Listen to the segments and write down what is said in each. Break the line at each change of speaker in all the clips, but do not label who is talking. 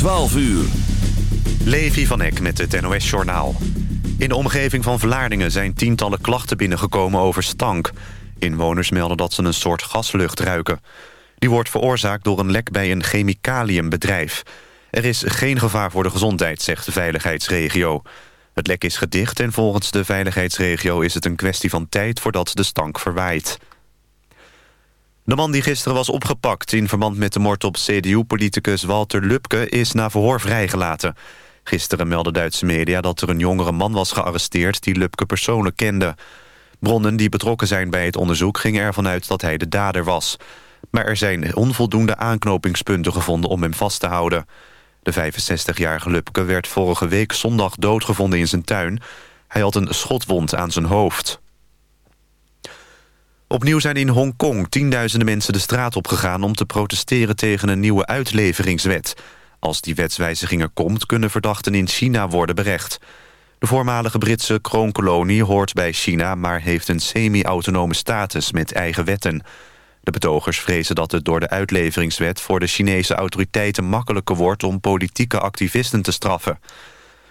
12 uur.
Levi van Eck met het NOS-journaal. In de omgeving van Vlaardingen zijn tientallen klachten binnengekomen over stank. Inwoners melden dat ze een soort gaslucht ruiken. Die wordt veroorzaakt door een lek bij een chemicaliënbedrijf. Er is geen gevaar voor de gezondheid, zegt de veiligheidsregio. Het lek is gedicht en volgens de veiligheidsregio is het een kwestie van tijd voordat de stank verwaait. De man die gisteren was opgepakt in verband met de moord op CDU-politicus Walter Lubke is na verhoor vrijgelaten. Gisteren meldden Duitse media dat er een jongere man was gearresteerd die Lubke persoonlijk kende. Bronnen die betrokken zijn bij het onderzoek gingen ervan uit dat hij de dader was. Maar er zijn onvoldoende aanknopingspunten gevonden om hem vast te houden. De 65-jarige Lubke werd vorige week zondag doodgevonden in zijn tuin. Hij had een schotwond aan zijn hoofd. Opnieuw zijn in Hongkong tienduizenden mensen de straat opgegaan... om te protesteren tegen een nieuwe uitleveringswet. Als die wetswijziging er komt, kunnen verdachten in China worden berecht. De voormalige Britse kroonkolonie hoort bij China... maar heeft een semi-autonome status met eigen wetten. De betogers vrezen dat het door de uitleveringswet... voor de Chinese autoriteiten makkelijker wordt om politieke activisten te straffen.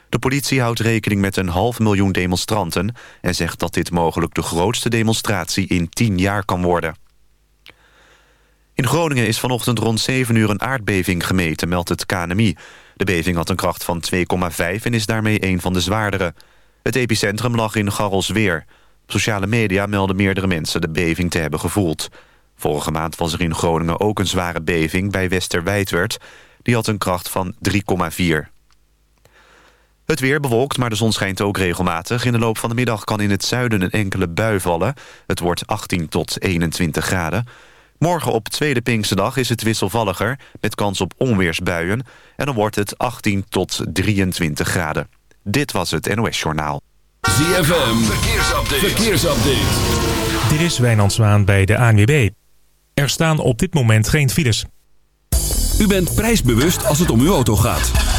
De politie houdt rekening met een half miljoen demonstranten... en zegt dat dit mogelijk de grootste demonstratie in tien jaar kan worden. In Groningen is vanochtend rond 7 uur een aardbeving gemeten, meldt het KNMI. De beving had een kracht van 2,5 en is daarmee een van de zwaardere. Het epicentrum lag in Garrelsweer. Op sociale media melden meerdere mensen de beving te hebben gevoeld. Vorige maand was er in Groningen ook een zware beving bij Westerwijdwerd. Die had een kracht van 3,4. Het weer bewolkt, maar de zon schijnt ook regelmatig. In de loop van de middag kan in het zuiden een enkele bui vallen. Het wordt 18 tot 21 graden. Morgen op tweede Pinksterdag is het wisselvalliger... met kans op onweersbuien. En dan wordt het 18 tot 23 graden. Dit was het NOS Journaal.
ZFM, verkeersupdate. verkeersupdate.
Dit is Wijnand Zwaan bij de ANWB. Er staan op dit moment geen files.
U bent prijsbewust als het om uw auto gaat.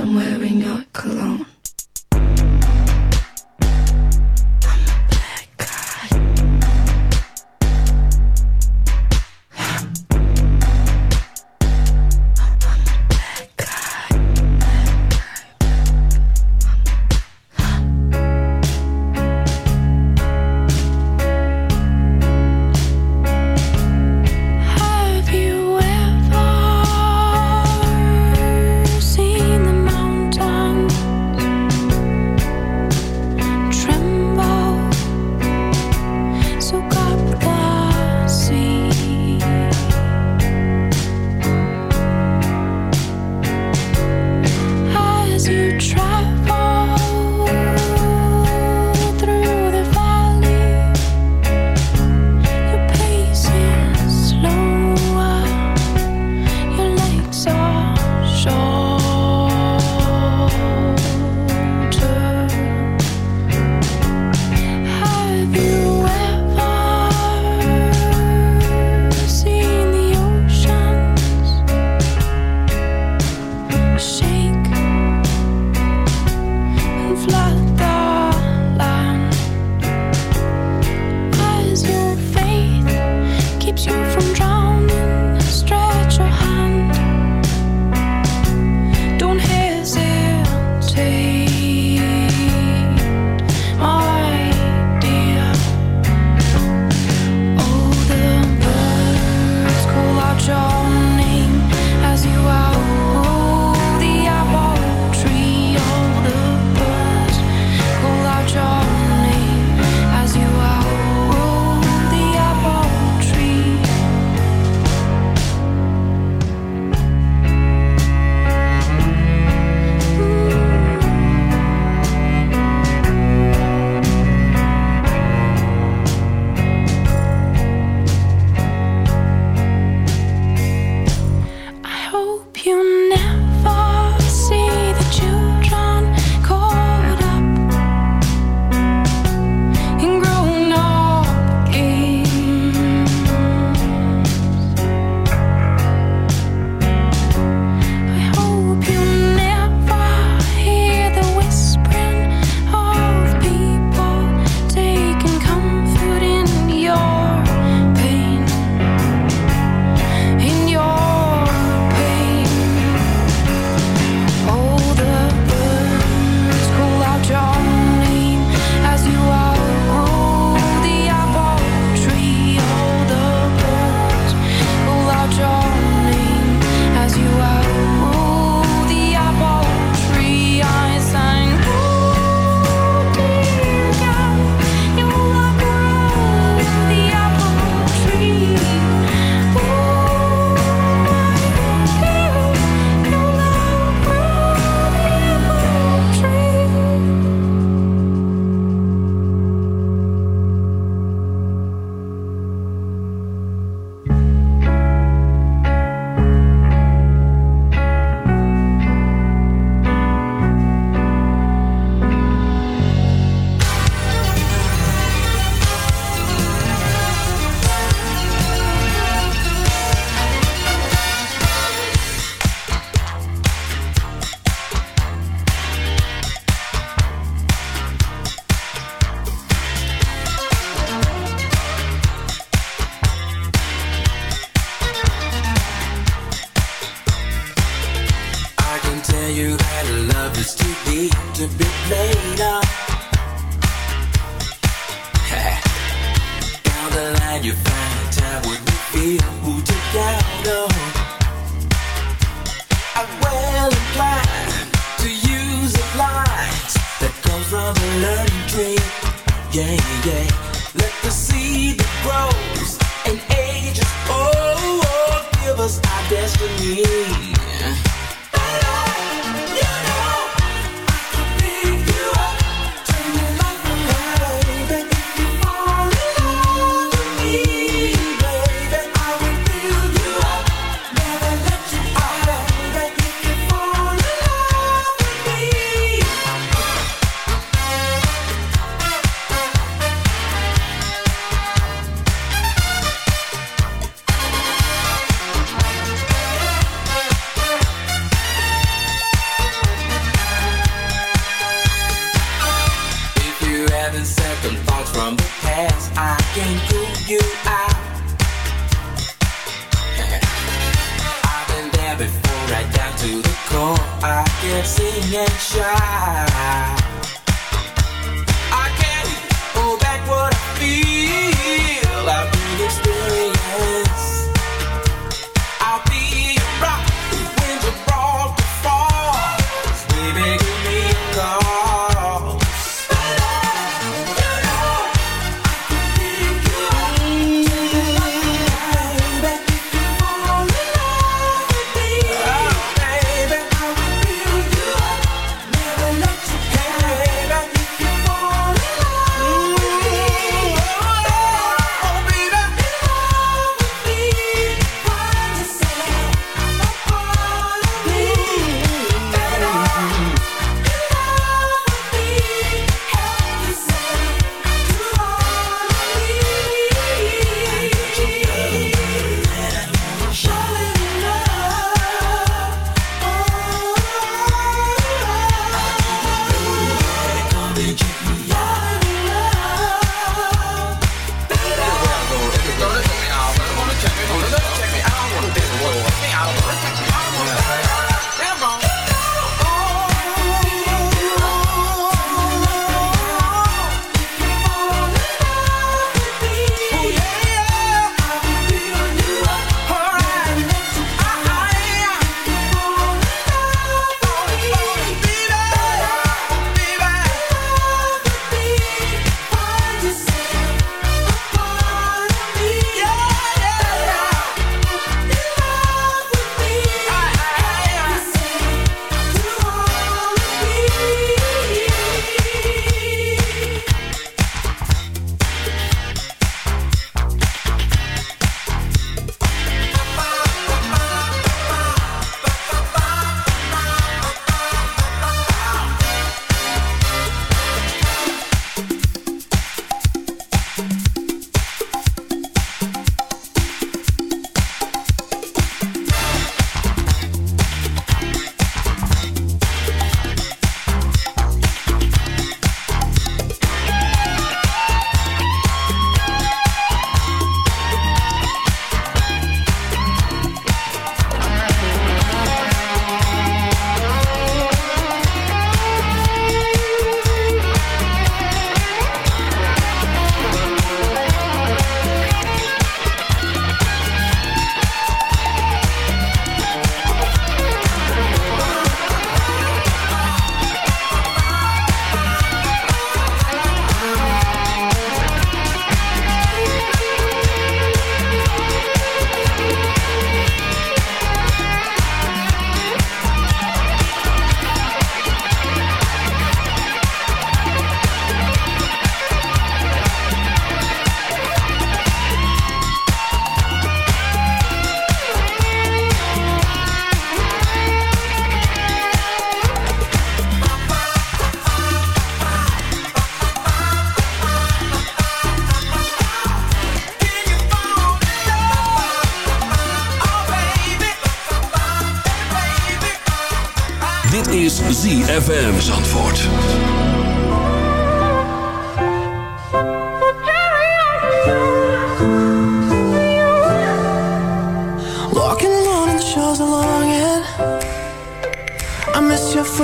Maybe
keeps you from
can sing and shout.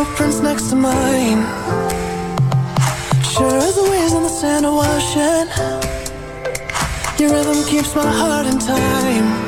footprints next to mine. Sure as the waves on the sand are washing. Your rhythm keeps my heart in time.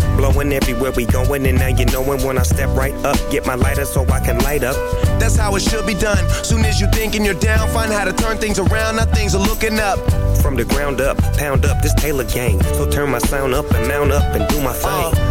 Blowing everywhere we going, and now you knowin' when I step right up. Get my lighter so I can light up.
That's how it should be done. Soon as you thinking you're down, find how to turn things around. Now things are looking up.
From the ground up, pound up this Taylor gang. So turn my sound up and mount up and do my thing.
Uh,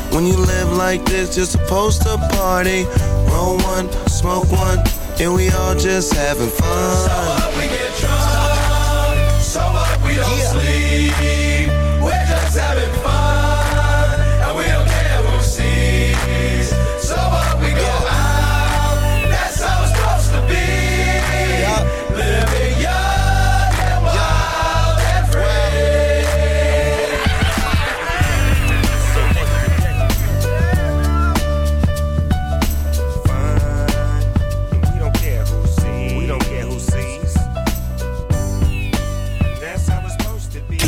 When you live like this, you're supposed to party. Roll one, smoke one, and we all just having fun.
So up, we get drunk. So up, we don't
yeah.
sleep.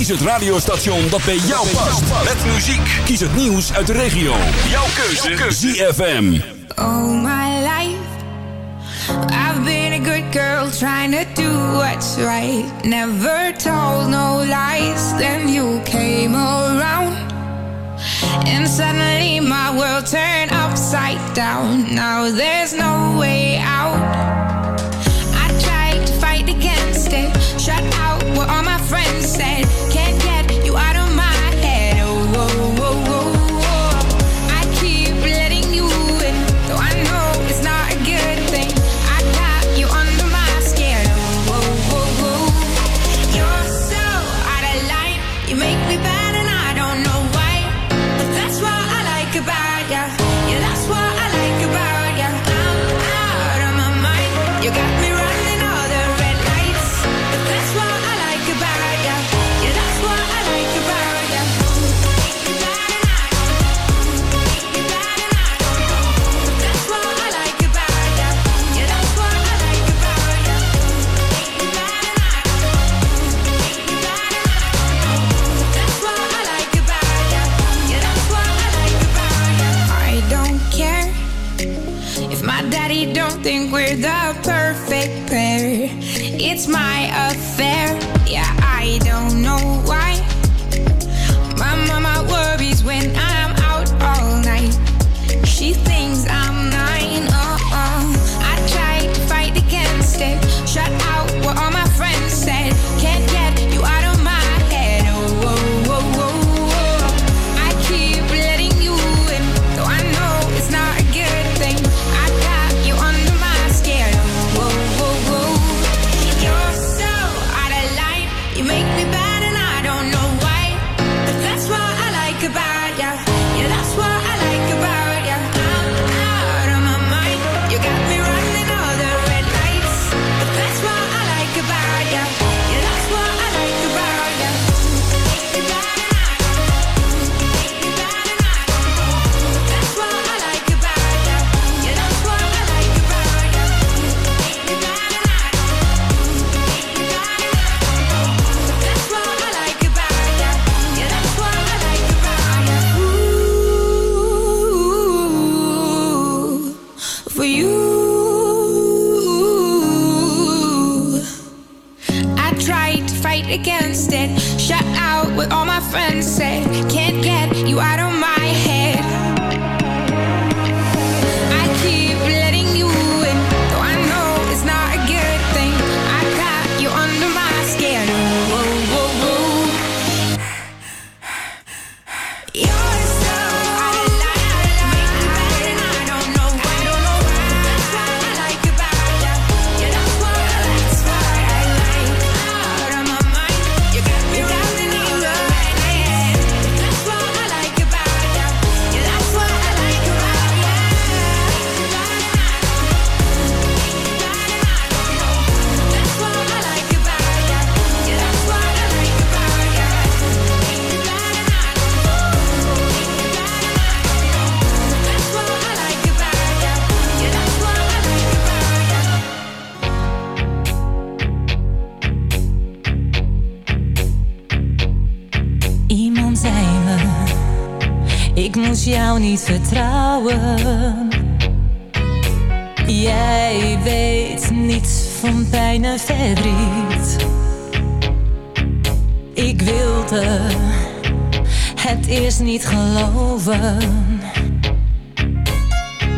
Kies het radiostation dat bij jou past. Met muziek. Kies het nieuws uit de regio. Jouw keuze. ZFM.
All my life. I've been a good girl trying to do what's right. Never told no lies. Then you came around. And suddenly my world turned upside down. Now there's no way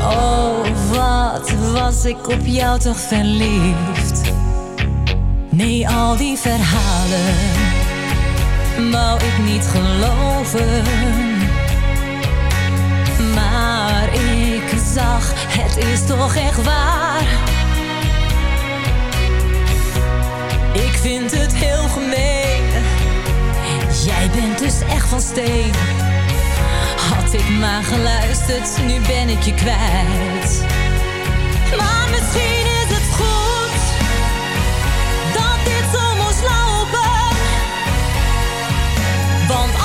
Oh,
wat was ik op jou toch verliefd? Nee, al die verhalen wou ik niet geloven. Maar ik zag, het is toch echt waar. Ik vind het heel gemeen. Jij bent dus echt van steen. Ik maar geluisterd, nu ben ik je kwijt. Maar misschien is het goed dat dit zo moest lopen. Want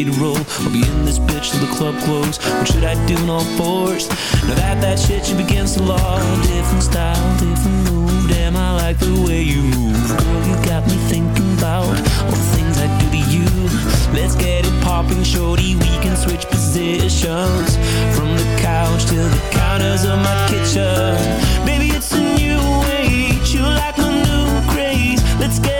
Ready to roll. I'll be in this bitch till the club close. What should I do in all fours? Now that that shit you begins to law. Different style, different move. Damn, I like the way you move. Girl, you got me thinking about all the things I do to you. Let's get it popping, shorty. We can switch positions from the couch to the counters of my kitchen. Baby, it's a new age. You like my new craze. Let's get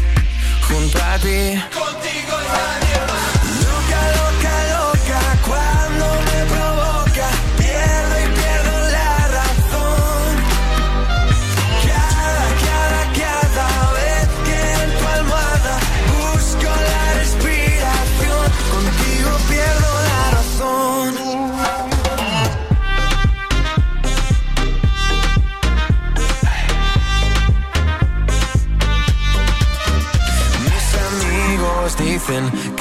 junto a ti. Contigo nadie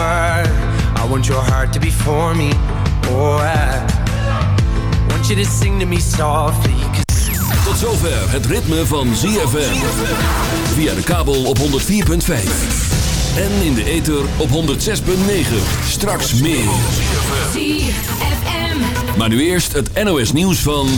I want your heart to be for me. Oh, I want you to sing to me softly.
Tot zover het ritme van ZFM. Via de kabel op 104.5. En in de ether op 106.9. Straks meer. Maar nu eerst het NOS nieuws van...